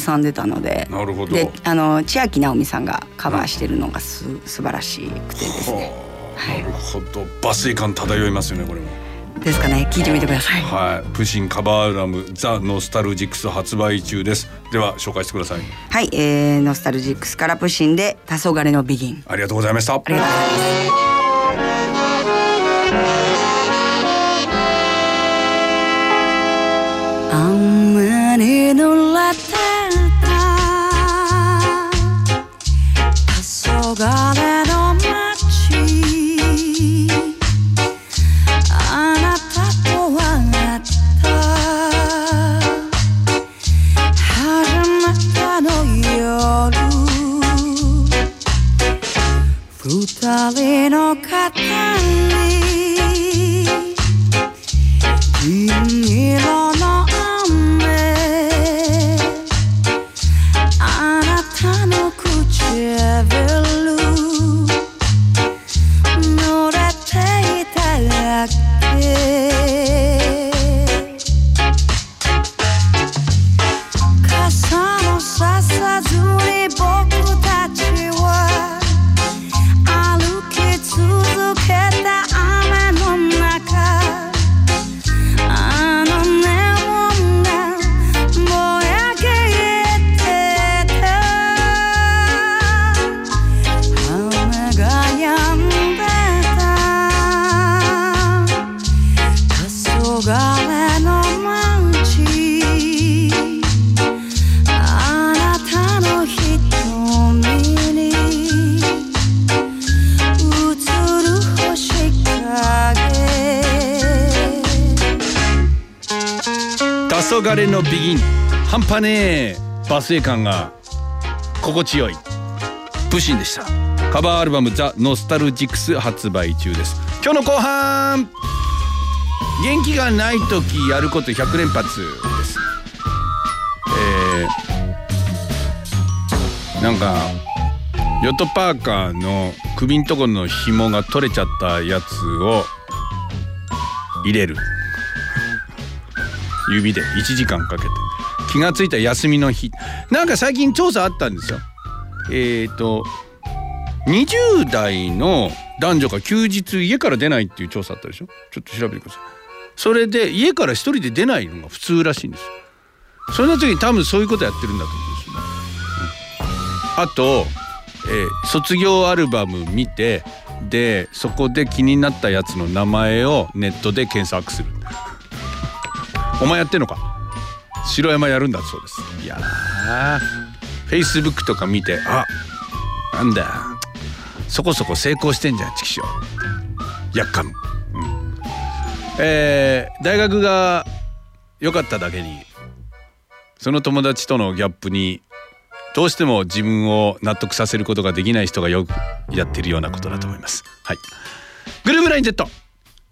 ずんでたのでなるほど。であの千秋直美さんがカバーしてるのがす、素晴らしくてですね。なるほど。抜粋感漂いますよねこれも。ですかね。聞いてみてください。はい。プシンカバーアルバムザノスタルジックス発売中です。では紹介してください。はい、えー、ノスタルジックスからプシンで黄昏のビギンありがとうございました。ありがとうございます雨に濡れ二人の肩に半端ねえバスエ感が心地よいプシンでした。カバーアルバムザ・ノスタルジックス発売中です。今日の後半元気がない時やること100連発です。えー、なんかヨットパーカーの首んとこの紐が取れちゃったやつを入れる。指で1時間かけて。気がついた休みの日。なんか最近調査あったんですよ。えっ、と20代の男女が休日家から出ないっていう調査あったでしょ？ちょっと調べてください。それで家から一人で出ないのが普通らしいんです。よそれの時に多分そういうことやってるんだと思うんですよね、うん。あと、えー卒業アルバム見てでそこで気になったやつの名前をネットで検索する。お前やってんのか？城山やるんだそうです。いやフェイスブックとか見てあなんだ。そこそこ成功してんじゃんチキショー。やっかむ、うん。えー大学が良かっただけにその友達とのギャップにどうしても自分を納得させることができない人がよくやってるようなことだと思います。はい。グルーブライン Z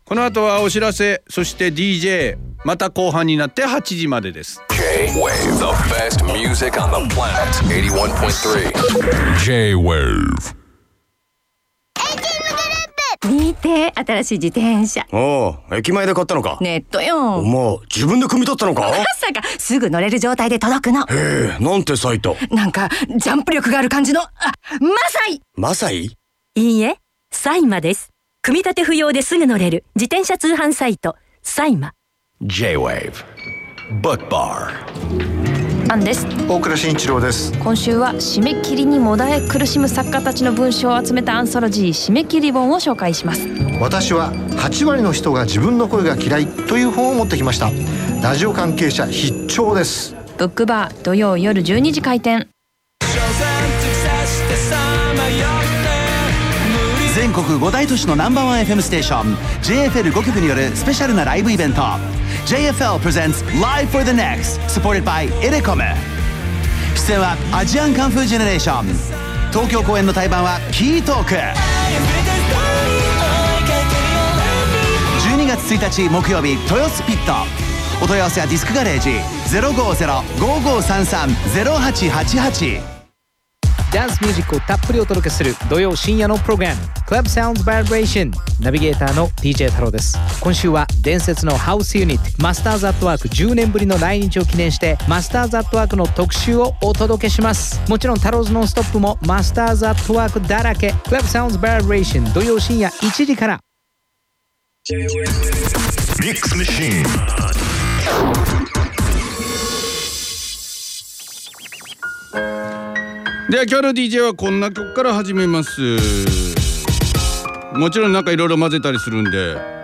この後はお知らせそして DJ また後半になって8時までです J-Wave, the best music on the planet. 81.3. J-Wave. 見て新しい自転車おお駅前で買ったのか？ネットよお前自分で組み取ったのか？まさかすぐ乗れる状態で届くのええなんてサイト？なんかジャンプ力がある感じのあマサイマサイ？いいえ、サイマです。組み立て不要ですぐ乗れる自転車通販サイト、サイマ。J-Wave. Book Bar. アンです大倉慎一郎です。今週は締め切りにもだえ苦しむ作家たちの文章を集めたアンソロジー締め切り本を紹介します。私は8割の人が自分の声が嫌いという本を持ってきました。ラジオ関係者必聴です。ブックバー土曜夜12時開店。全国5大都市のナンバーワン FM ステーション。JFL5 局によるスペシャルなライブイベント JFL presents Live for the Next supported by エレコム出演はアジアンカンフージェネレーション東京公演の対バンはキートーク12月1日木曜日豊洲ピットお問い合わせはディスクガレージ050-5533-0888ダンスミュージックをたっぷりお届けする土曜深夜のプログラム Club Sounds Vibration ナビゲーターの DJ 太郎です。今週は伝説のハウスユニットマスターズアットワーク10年ぶりの来日を記念してマスターズアットワークの特集をお届けします。もちろん太郎ズノンストップもマスターズアットワークだらけ。Club Sounds Vibration 土曜深夜1時から。Mix Machine. では今日の DJ はこんな曲から始めます。もちろんなんかいろいろ混ぜたりするんで。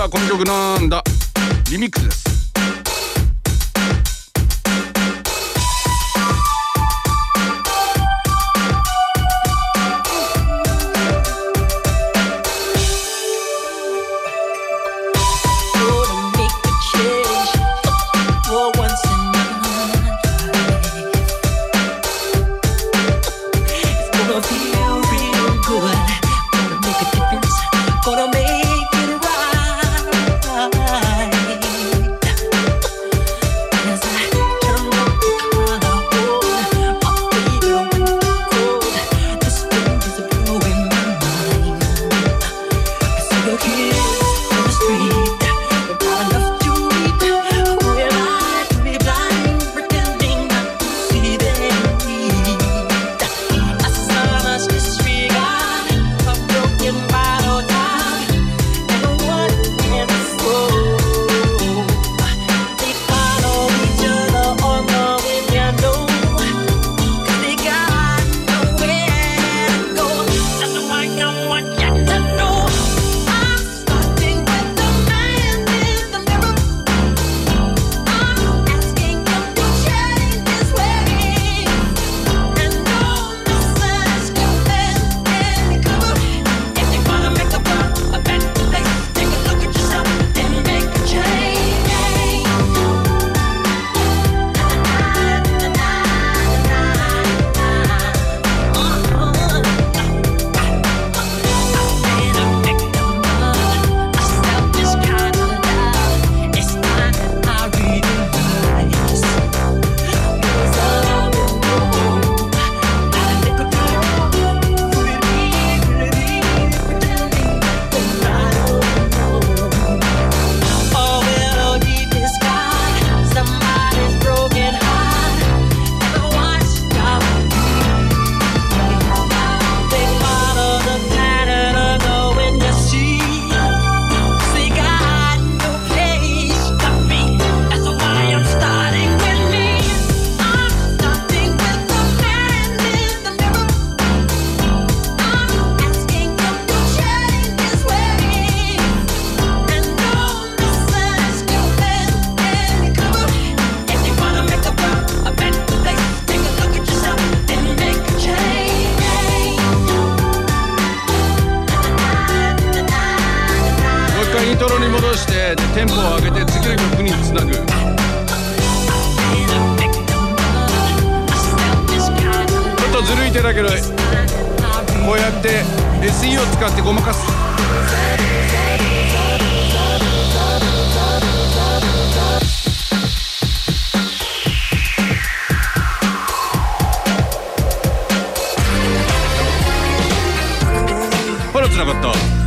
さあこの曲なんだ。リミックスです。なかった。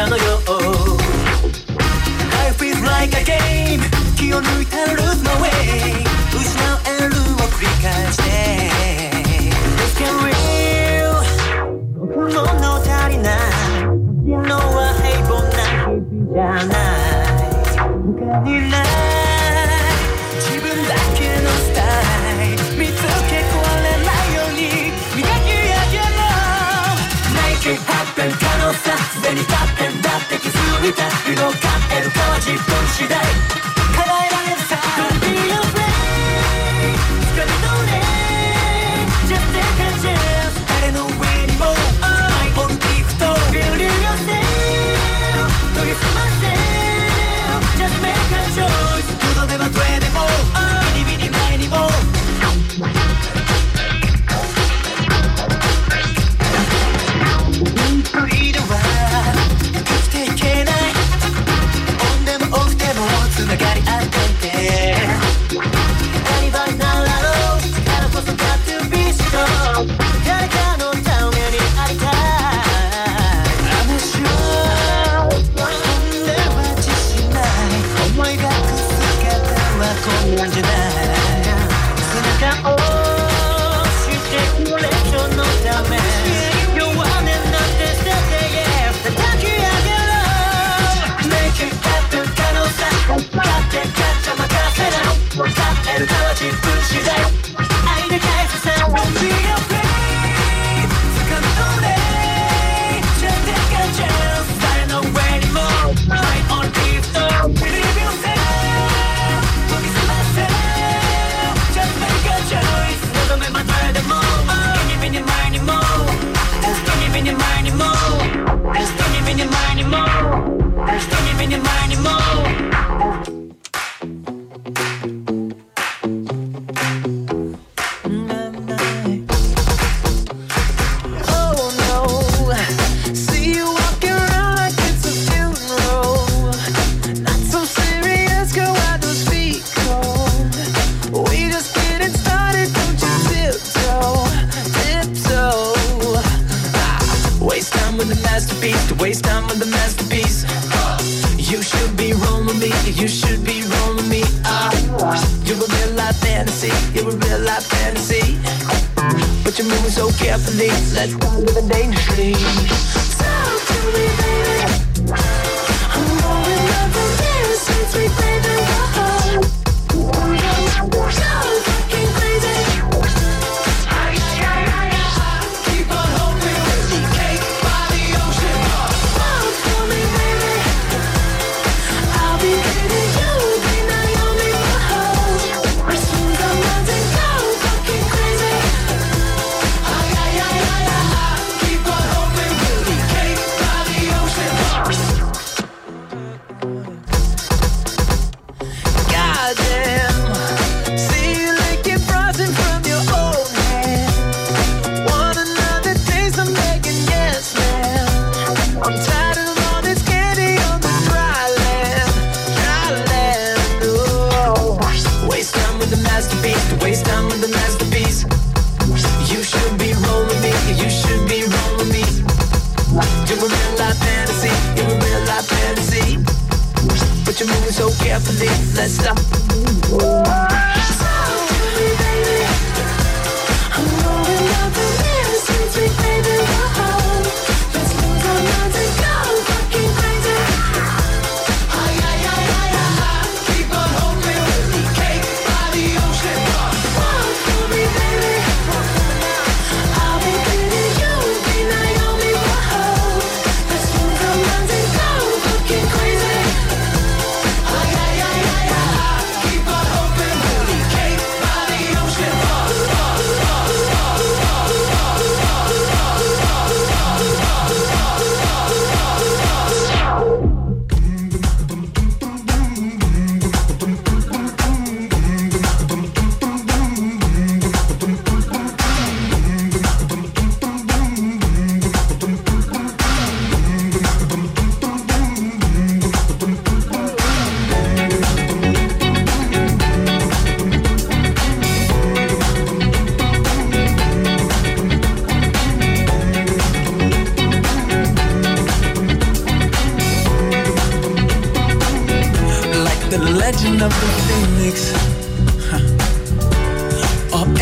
者のよう oh. Life is like a game. 気を抜いたら lose my way. 失うエールを繰り返し満うすのか得るかは自分次第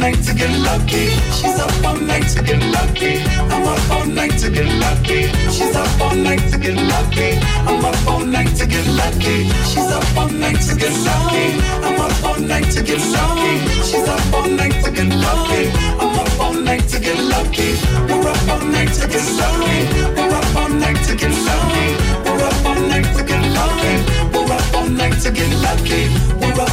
Night to get lucky. She's up all night to get lucky. I'm up all night to get lucky. She's up all night to get lucky. I'm up all night to get lucky. She's up all night to get lucky. I'm up all night to get lucky. She's up all night to get lucky. I'm up all night to get lucky. We're up all night to get lucky. We're up all night to get lucky. We're up all night to get lucky. We're up all night to get lucky. We're up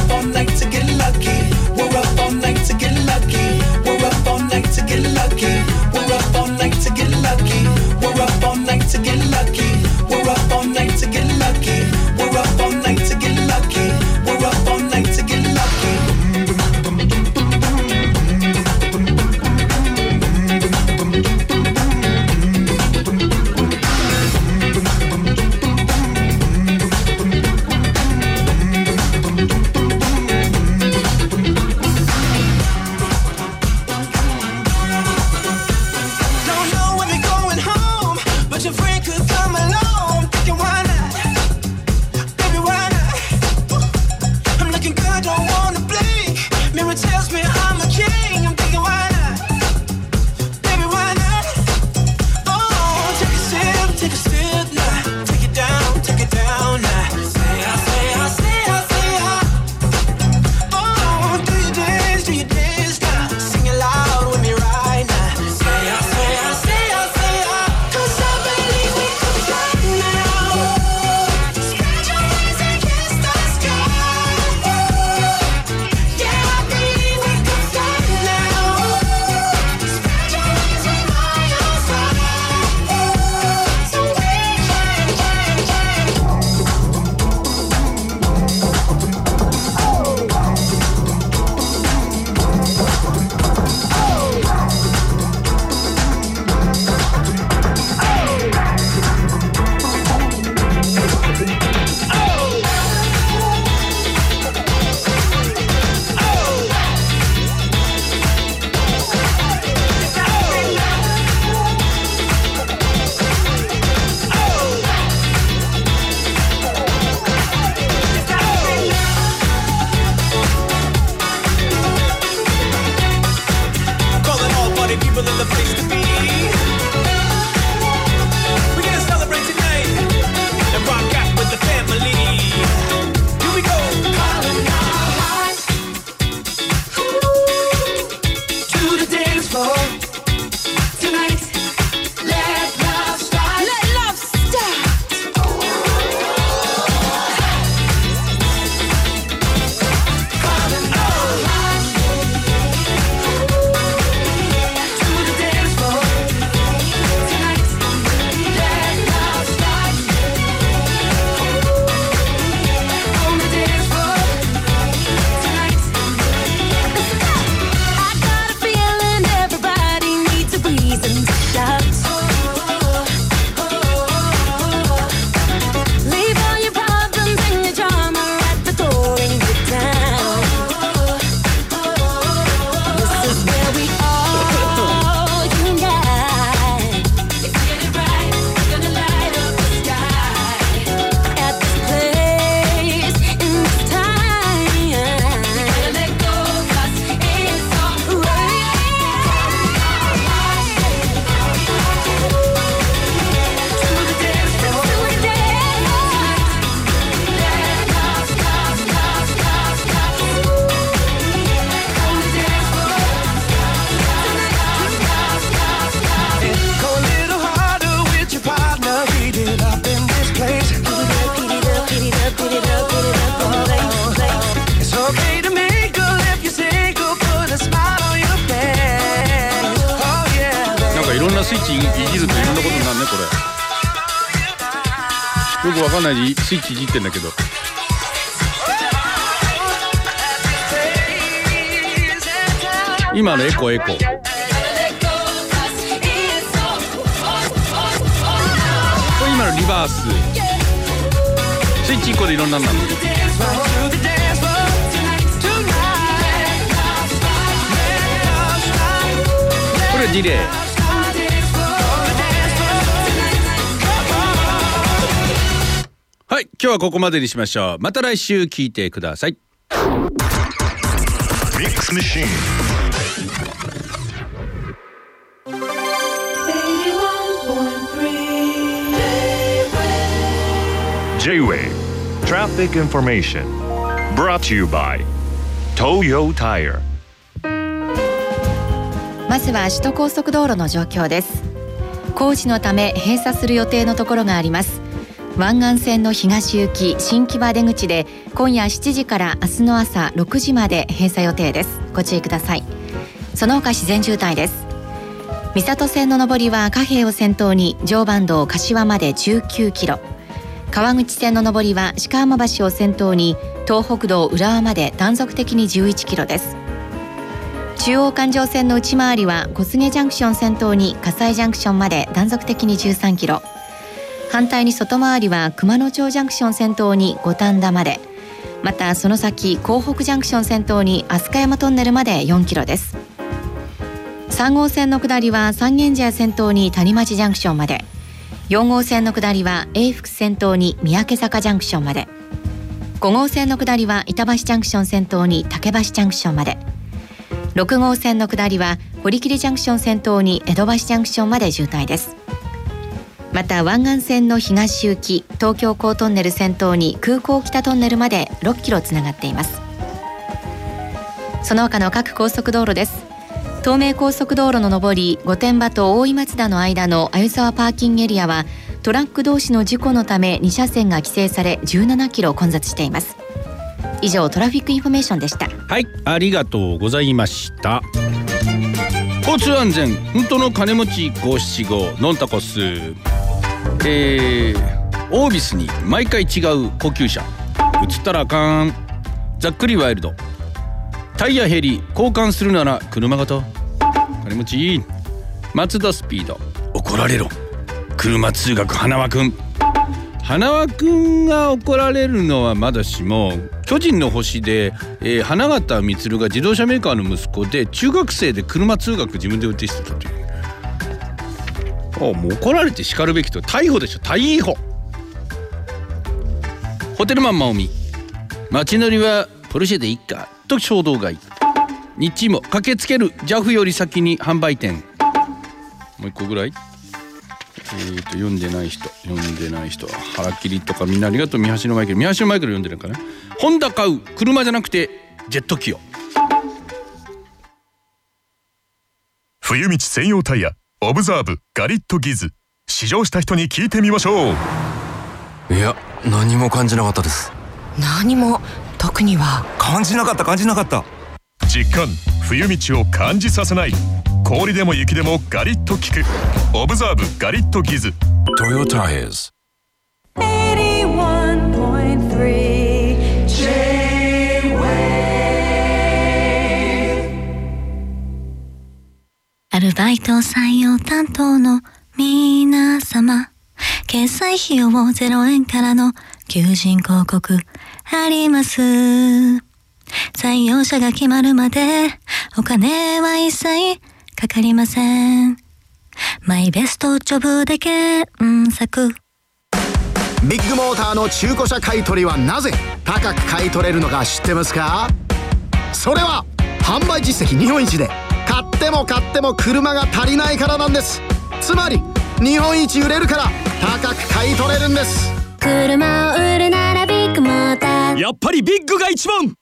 コエコこれ今のリバース。スイッチ1個でいろんなの。なのこれディレイ。はい今日はここまでにしましょう。また来週聞いてください J-Way. Traffic Information. Brought to you by Toyo Tire. まずは首都高速道路の状況です。工事のため閉鎖する予定のところがあります。湾岸線の東行き新木場出口で今夜7時から明日の朝6時まで閉鎖予定です。ご注意ください。その他自然渋滞です。三郷線の上りは貨幣を先頭に常磐道柏まで19キロ。川口線の上りは鹿浜橋を先頭に東北道浦和まで断続的に11キロです。中央環状線の内回りは小菅ジャンクション先頭に葛西ジャンクションまで断続的に13キロ。反対に外回りは熊野町ジャンクション先頭に五反田まで。またその先港北ジャンクション先頭に飛鳥山トンネルまで4キロです。3号線の下りは三軒茶屋先頭に谷町ジャンクションまで。4号線の下りは永福先頭に三宅坂ジャンクションまで。5号線の下りは板橋ジャンクション先頭に竹橋ジャンクションまで。6号線の下りは堀切ジャンクション先頭に江戸橋ジャンクションまで渋滞です。また湾岸線の東行き東京港トンネル先頭に空港北トンネルまで6キロつながっています。その他の各高速道路です。東名高速道路の上り御殿場と大井松田の間の鮎沢パーキングエリアはトラック同士の事故のため2車線が規制され17キロ混雑しています。以上トラフィックインフォメーションでした。はいありがとうございました。交通安全本当の金持ち五七五ノンタコスえー、オービスに毎回違う高級車。映ったらあかん。ざっくりワイルド。タイヤ減り交換するなら車型。金持ち。松田スピード。怒られろ。車通学花輪くん。花輪くんが怒られるのはまだしも巨人の星で、えー花形満が自動車メーカーの息子で中学生で車通学自分で運転してたという。あもう怒られて叱るべきと。逮捕でしょ。逮捕。ホテルマンマオミ。街乗りはポルシェでいっか。と衝動買い。日中も駆けつける JAF より先に販売店。もう一個ぐらい。えー、と読んでない人読んでない人。腹切りとかみんなありがとう三橋のマイケル三橋のマイケル読んでるかなホンダ買う。車じゃなくてジェット機を冬道専用タイヤ。オブザーブガリットギズ。試乗した人に聞いてみましょう。いや何も感じなかったです。何も。特には。感じなかった感じなかった実感冬道を感じさせない氷でも雪でもガリッと効くオブザーブガリットギズ Toyo Tires. 81.3 J-Wave アルバイト採用担当の皆様。決済費用0円からの求人広告あります。採用者が決まるまでお金は一切かかりません。マイベストジョブで検索。ビッグモーターの中古車買取はなぜ高く買い取れるのか知ってますか？それは販売実績日本一で買っても買っても車が足りないからなんですつまり日本一売れるから高く買い取れるんです車を売るならビッグモーター。やっぱりビッグが一番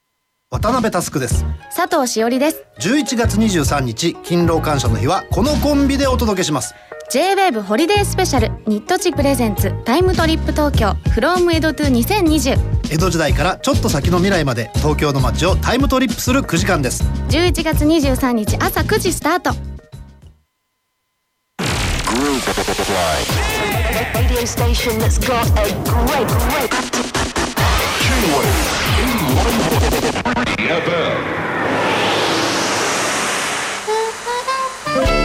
渡辺タスクです。佐藤しおりです。11月23日勤労感謝の日はこのコンビでお届けします。J-WAVE Holiday Special ニットチ presents Time Trip 東京 from 江戸 to 2020江戸時代からちょっと先の未来まで東京の街をタイムトリップする9時間です。11月23日朝9時スタート。Radio station that's got a great, great.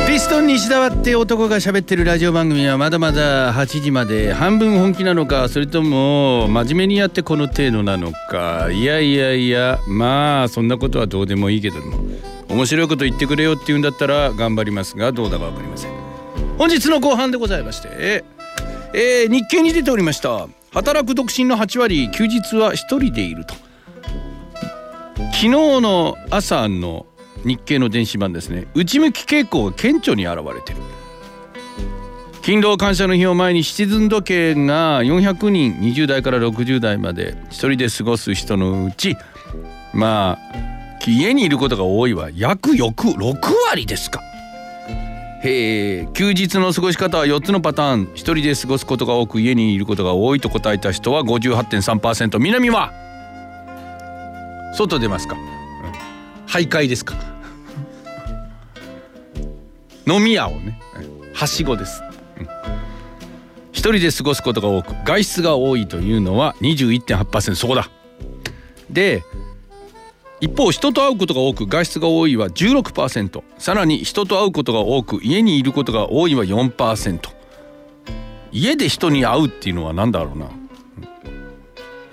ピストン西澤って男が喋ってるラジオ番組はまだまだ8時まで半分本気なのかそれとも真面目にやってこの程度なのかいやいやいやまあそんなことはどうでもいいけども面白いこと言ってくれよって言うんだったら頑張りますがどうだか分かりません本日の後半でございまして、えー日経に出ておりました。働く独身の8割休日は一人でいると。昨日の朝の日経の電子版ですね内向き傾向が顕著に現れてる。勤労感謝の日を前にシチズン時計が400人20代から60代まで一人で過ごす人のうちまあ家にいることが多いは約6割ですか。へえ休日の過ごし方は4つのパターン。一人で過ごすことが多く家にいることが多いと答えた人は58.3%南は外出ますか？徘徊ですか？飲み屋をねはしごです、うん一人で過ごすことが多く外出が多いというのは21.8%そこだ。で一方人と会うことが多く外出が多いは16%さらに人と会うことが多く家にいることが多いは4%家で人に会うっていうのは何だろうな？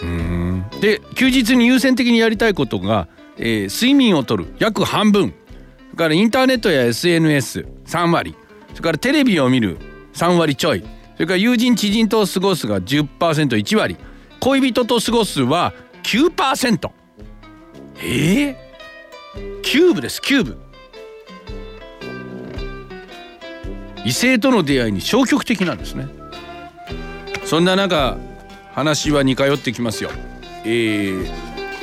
うん。で休日に優先的にやりたいことが、えー睡眠をとる。約半分。それからインターネットや SNS3 割。それからテレビを見る。3割ちょい。それから友人知人と過ごすが 10%1 割。恋人と過ごすは9%ええキューブです。キューブ。異性との出会いに消極的なんですね。そんな中話は似通ってきますよ。えー、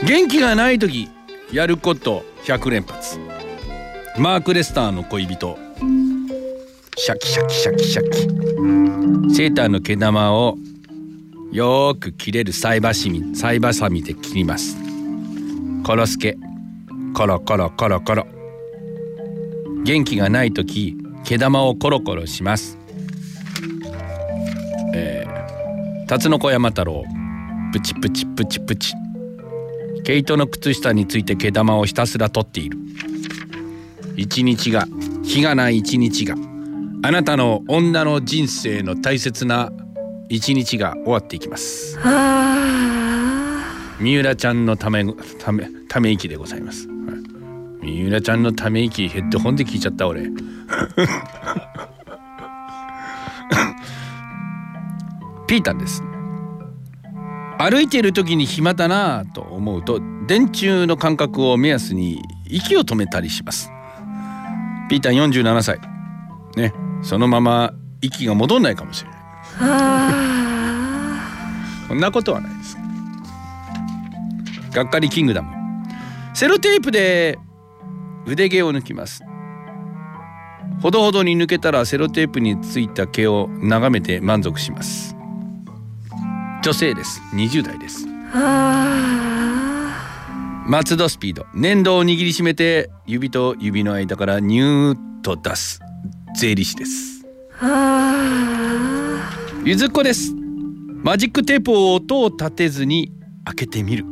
元気がない時やること100連発。マーク・レスターの恋人。シャキシャキシャキシャキ。セーターの毛玉をよく切れる菜箸み菜ばさみで切ります。コロスケ。コロコロコロコロ。元気がない時毛玉をコロコロします。えー、タツノコ山太郎。プチプチプチプチ。毛糸の靴下について毛玉をひたすら取っている。一日が日がない一日があなたの女の人生の大切な一日が終わっていきます。三浦ちゃんのためためため息でございます、はい三浦ちゃんのため息ヘッドホンで聞いちゃった俺。ピータンです歩いている時に暇だなぁと思うと電柱の間隔を目安に息を止めたりします。ピータン47歳。ね。そのまま息が戻んないかもしれない。そんなことはないです。がっかりキングダム。セロテープで腕毛を抜きます。ほどほどに抜けたらセロテープについた毛を眺めて満足します女性です。20代です。松戸スピード。粘土を握りしめて指と指の間からニューッと出す。税理士です。ゆずっこです。マジックテープを音を立てずに開けてみる